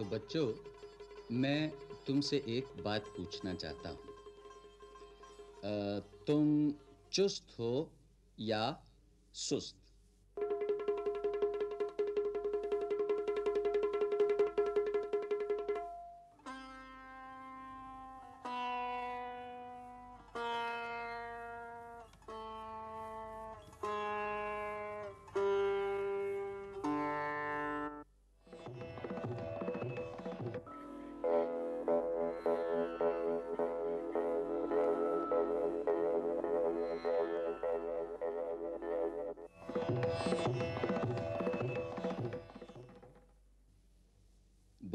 तो बच्चों मैं तुमसे एक बात पूछना चाहता हूँ। तुम चुस्त हो या सुस्त?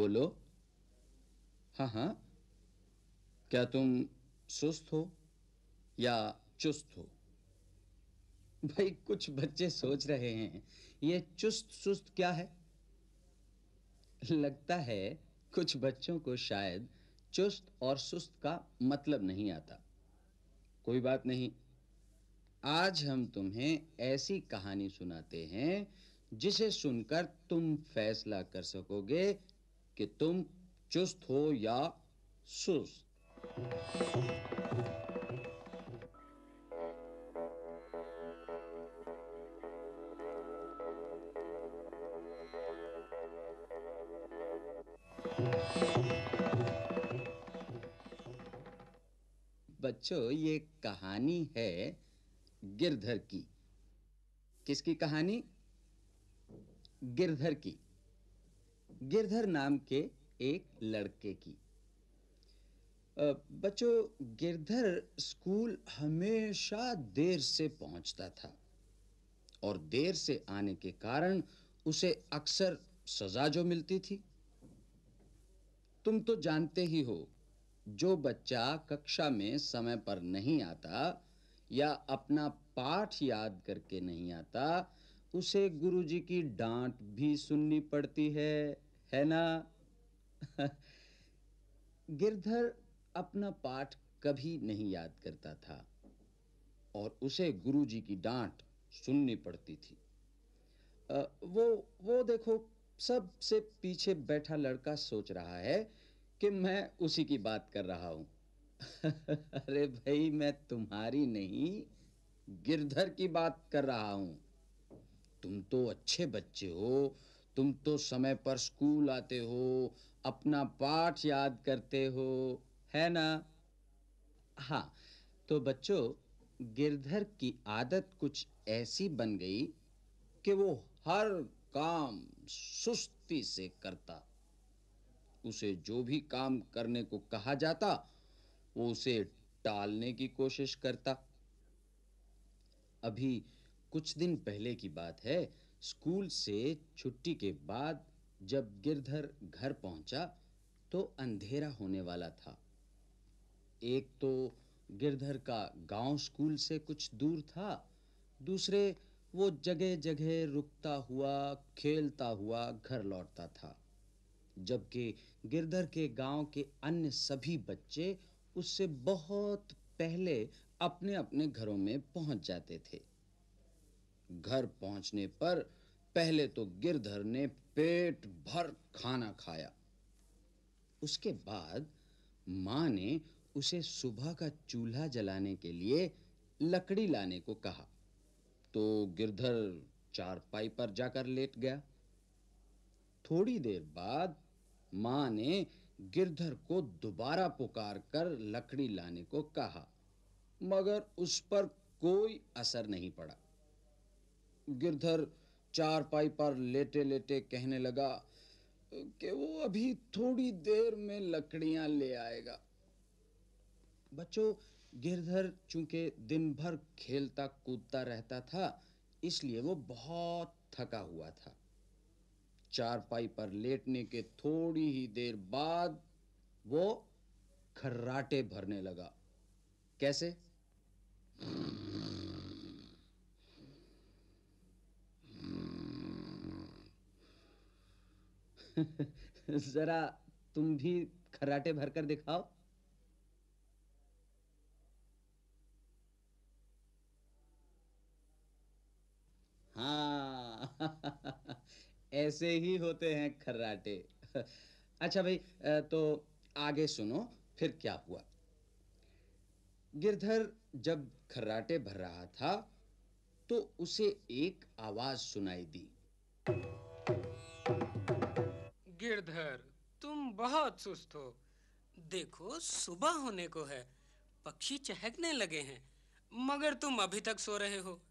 बोलो। हाँ हाँ। क्या तुम सुस्त हो या चुस्त हो? भाई, कुछ बच्चे सोच रहे हैं। ये चुस्त सुस्त क्या है? लगता है कुछ बच्चों को शायद चुस्त और सुस्त का मतलब नहीं आता। कोई बात नहीं। आज हम तुम्हें ऐसी कहानी सुनाते हैं जिसे सुनकर तुम फैसला कर सकोगे कि तुम चुस्त हो या सुस्त। बच्चों, ये कहानी है गिरधर की। किसकी कहानी? गिरधर की। गिरधर नाम के एक लड़के की। बच्चों, गिरधर स्कूल हमेशा देर से पहुँचता था और देर से आने के कारण उसे अक्सर सजा जो मिलती थी। तुम तो जानते ही हो, जो बच्चा कक्षा में समय पर नहीं आता या अपना पाठ याद करके नहीं आता, उसे गुरुजी की डांट भी सुननी पड़ती है। है ना? गिरधर अपना पाठ कभी नहीं याद करता था और उसे गुरुजी की डांट सुननी पड़ती थी। वो वो देखो सबसे पीछे बैठा लड़का सोच रहा है कि मैं उसी की बात कर रहा हूँ। अरे भाई, मैं तुम्हारी नहीं, गिरधर की बात कर रहा हूँ। तुम तो अच्छे बच्चे हो तुम तो समय पर स्कूल आते हो, अपना पाठ याद करते हो, है ना? हाँ तो बच्चों, गिरधर की आदत कुछ ऐसी बन गई कि वो हर काम सुस्ती से करता। उसे जो भी काम करने को कहा जाता, वो उसे टालने की कोशिश करता। अभी कुछ दिन पहले की बात है स्कूल से छुट्टी के बाद जब गिरधर घर पहुँचा तो अंधेरा होने वाला था। एक तो गिरधर का गाँव स्कूल से कुछ दूर था, दूसरे वो जगह-जगह रुकता हुआ, खेलता हुआ घर लौटता था। जबकि गिरधर के गाँव के अन्य सभी बच्चे उससे बहुत पहले अपने-अपने घरों में पहुँच जाते थे। घर पहुँचने पर पहले तो गिरधर ने पेट भर खाना खाया। उसके बाद माँ ने उसे सुबह का चूल्हा जलाने के लिए लकड़ी लाने को कहा। तो गिरधर चारपाई पर जाकर लेट गया। थोड़ी देर बाद माँ ने गिरधर को दोबारा पुकार कर लकड़ी लाने को कहा, मगर उस पर कोई असर नहीं पड़ा। गिरधर चारपाई पर लेटे-लेटे कहने लगा, कि वो अभी थोड़ी देर में लकड़ियाँ ले आएगा। बच्चों, गिरधर चूँकि दिन भर खेलता कूदता रहता था, इसलिए वो बहुत थका हुआ था। चारपाई पर लेटने के थोड़ी ही देर बाद वो खर्राटे भरने लगा। कैसे? जरा तुम भी खराटे भरकर दिखाओ। हाँ ऐसे ही होते हैं खर्राटे। अच्छा भाई तो आगे सुनो, फिर क्या हुआ? गिरधर जब खर्राटे भर रहा था तो उसे एक आवाज़ सुनाई दी। गिरधर, तुम बहुत सुस्त हो। देखो, सुबह होने को है, पक्षी चहकने लगे हैं, मगर तुम अभी तक सो रहे हो।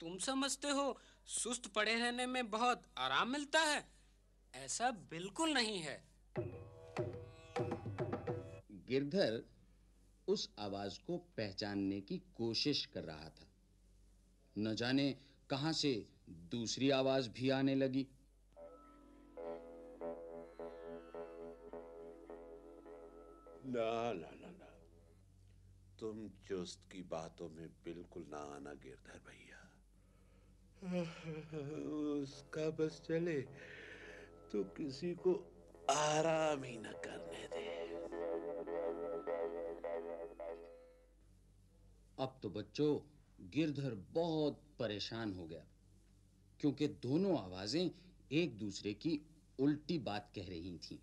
तुम समझते हो, सुस्त पड़े रहने में बहुत आराम मिलता है, ऐसा बिल्कुल नहीं है। गिरधर उस आवाज़ को पहचानने की कोशिश कर रहा था। न जाने कहाँ से दूसरी आवाज़ भी आने लगी। ना ना ना ना। तुम चुस्त की बातों में बिल्कुल ना आना गिरधर भैया। उसका बस चले तो किसी को आराम ही न करने दे। अब तो बच्चों, गिरधर बहुत परेशान हो गया, क्योंकि दोनों आवाज़ें एक दूसरे की उल्टी बात कह रही थीं।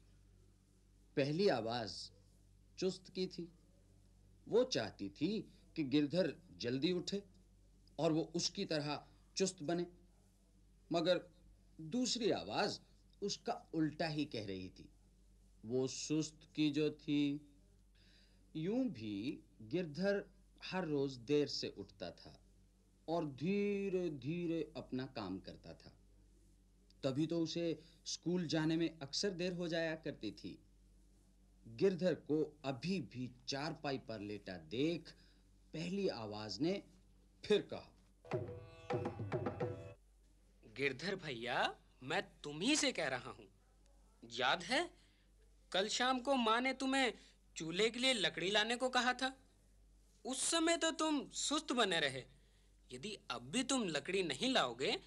पहली आवाज़ चुस्त की थी। वो चाहती थी कि गिरधर जल्दी उठे और वो उसकी तरह चुस्त बने। मगर दूसरी आवाज़ उसका उल्टा ही कह रही थी। वो सुस्त की जो थी, यूँ भी गिरधर हर रोज देर से उठता था और धीरे धीरे अपना काम करता था। तभी तो उसे स्कूल जाने में अक्सर देर हो जाया करती थी। गिरधर को अभी भी चारपाई पर लेटा देख पहली आवाज़ ने फिर कहा गिरधर भैया मैं तुम ही से कह रहा हूँ। याद है कल शाम को माँ ने तुम्हें चूल्हे के लिए लकड़ी लाने को कहा था। उस समय तो तुम सुस्त बने रहे। यदि अब भी तुम लकड़ी नहीं लाओगे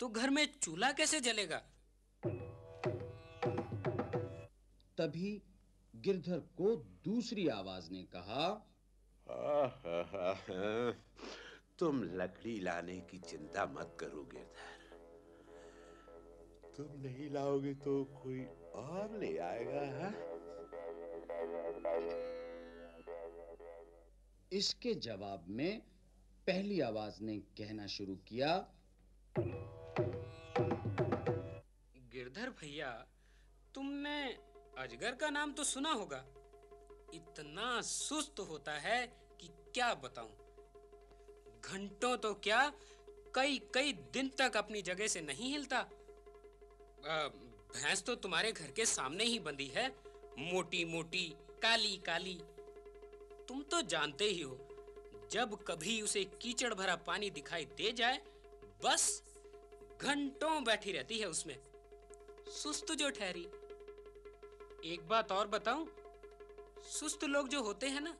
तो घर में चूल्हा कैसे जलेगा? तभी गिरधर को दूसरी आवाज़ ने कहा तुम लकड़ी लाने की चिंता मत करो गिरधर तुम नहीं लाओगे तो कोई और ले आएगा है? इसके जवाब में पहली आवाज़ ने कहना शुरू किया गिरधर भैया तुमने अजगर का नाम तो सुना होगा। इतना सुस्त होता है कि क्या बताऊँ। घंटों तो क्या कई कई दिन तक अपनी जगह से नहीं हिलता। भैंस तो तुम्हारे घर के सामने ही बंधी है। मोटी मोटी काली काली तुम तो जानते ही हो, जब कभी उसे कीचड़ भरा पानी दिखाई दे जाए, बस घंटों बैठी रहती है उसमें। सुस्त जो ठहरी। एक बात और बताऊँ? सुस्त लोग जो होते हैं ना,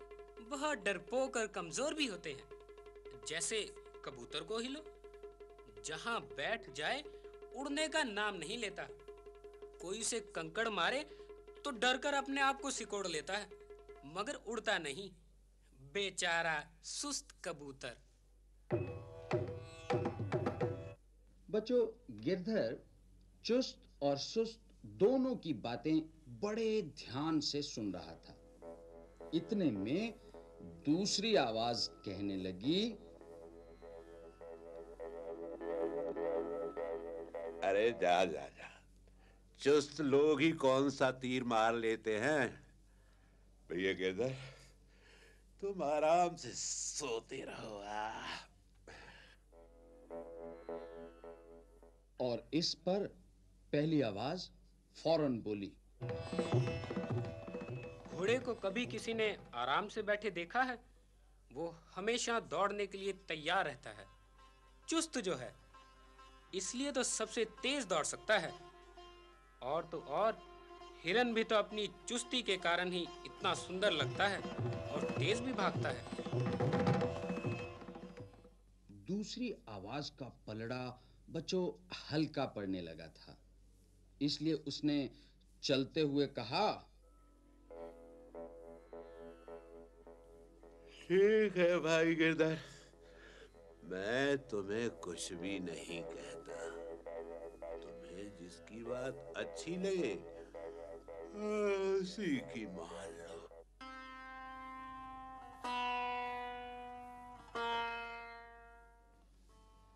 बहुत डरपोक और कमज़ोर भी होते हैं। जैसे कबूतर को हिलो जहाँ बैठ जाए, उड़ने का नाम नहीं लेता। कोई उसे कंकड़ मारे तो डर कर अपने आप को सिकोड़ लेता है। मगर उड़ता नहीं। बेचारा सुस्त कबूतर। बच्चों, गिरधर, चुस्त और सुस्त दोनों की बातें बड़े ध्यान से सुन रहा था। इतने में दूसरी आवाज़ कहने लगी अरे जा जा जा। चुस्त लोग ही कौन सा तीर मार लेते हैं? भैया गिरधर तुम आराम से सोते रहो आ। और इस पर पहली आवाज़ फ़ौरन बोली। घोड़े को कभी किसी ने आराम से बैठे देखा है? वो हमेशा दौड़ने के लिए तैयार रहता है। चुस्त जो है, इसलिए तो सबसे तेज दौड़ सकता है। और तो और, हिरन भी तो अपनी चुस्ती के कारण ही इतना सुंदर लगता है और तेज भी भागता है। दूसरी आवाज़ का पलड़ा बच्चों हल्का पड़ने लगा था। इसलिए उसने चलते हुए कहा ठीक है भाई गिरधर। मैं तुम्हें कुछ भी नहीं कहता। तुम्हें जिसकी बात अच्छी लगे उसी की मान लो।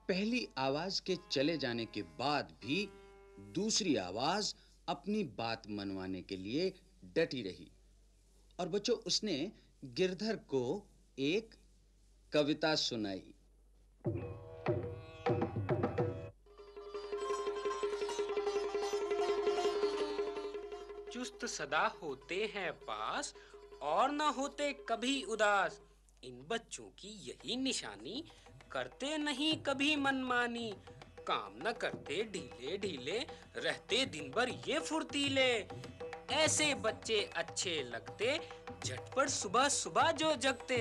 पहली आवाज़ के चले जाने के बाद भी दूसरी आवाज़ अपनी बात मनवाने के लिए डटी रही। और बच्चों, उसने गिरधर को एक कविता सुनाई। चुस्त सदा होते हैं पास और ना होते कभी उदास। इन बच्चों की यही निशानी, करते नहीं कभी मनमानी। काम न करते, ढीले ढीले रहते, दिन भर ये फुर्तीले ऐसे बच्चे अच्छे लगते, झटपट सुबह सुबह जो जगते।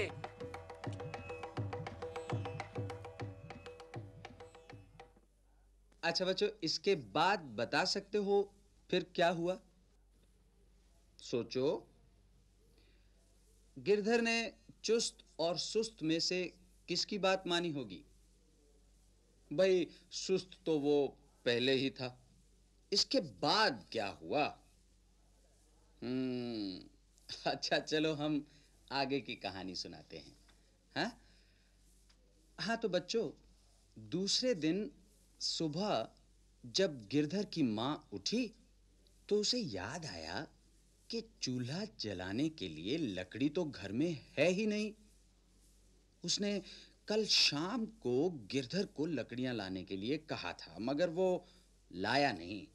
अच्छा बच्चों, इसके बाद बता सकते हो फिर क्या हुआ? सोचो। गिरधर ने चुस्त और सुस्त में से किसकी बात मानी होगी? भाई, सुस्त तो वो पहले ही था। इसके बाद क्या हुआ? हम्म अच्छा चलो हम आगे की कहानी सुनाते हैं। हाँ? हाँ तो बच्चों, दूसरे दिन सुबह जब गिरधर की माँ उठी तो उसे याद आया कि चूल्हा जलाने के लिए लकड़ी तो घर में है ही नहीं। उसने कल शाम को गिरधर को लकड़ियाँ लाने के लिए कहा था, मगर वो लाया नहीं।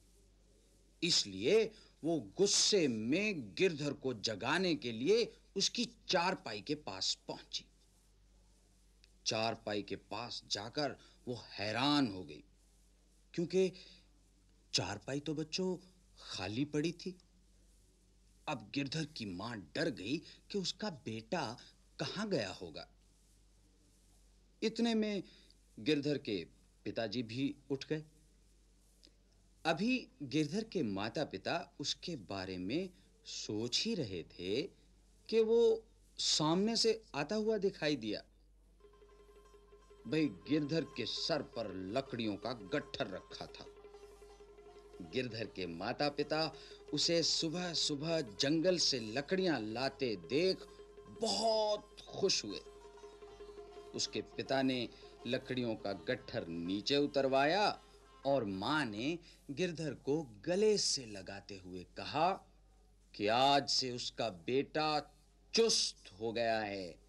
इसलिए वो गुस्से में गिरधर को जगाने के लिए उसकी चारपाई के पास पहुँची। चारपाई के पास जाकर वो हैरान हो गई, क्योंकि चारपाई तो बच्चों खाली पड़ी थी। अब गिरधर की माँ डर गई कि उसका बेटा कहाँ गया होगा। इतने में गिरधर के पिताजी भी उठ गए। अभी गिरधर के माता-पिता उसके बारे में सोच ही रहे थे कि वो सामने से आता हुआ दिखाई दिया। भाई, गिरधर के सर पर लकड़ियों का गट्ठर रखा था। गिरधर के माता-पिता उसे सुबह-सुबह जंगल से लकड़ियाँ लाते देख बहुत खुश हुए। उसके पिता ने लकड़ियों का गट्ठर नीचे उतरवाया और माँ ने गिरधर को गले से लगाते हुए कहा कि आज से उसका बेटा चुस्त हो गया है।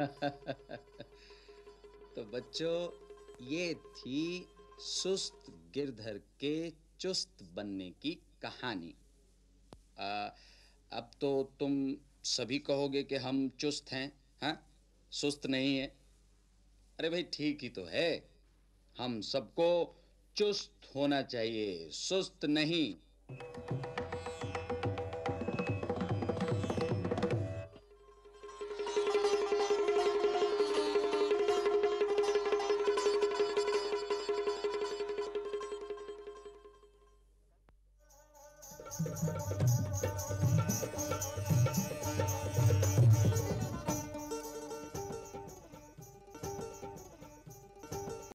तो बच्चों ये थी सुस्त गिरधर के चुस्त बनने की कहानी। आ, अब तो तुम सभी कहोगे कि हम चुस्त हैं हाँ? सुस्त नहीं है। अरे भाई, ठीक ही तो है। हम सबको चुस्त होना चाहिए, सुस्त नहीं।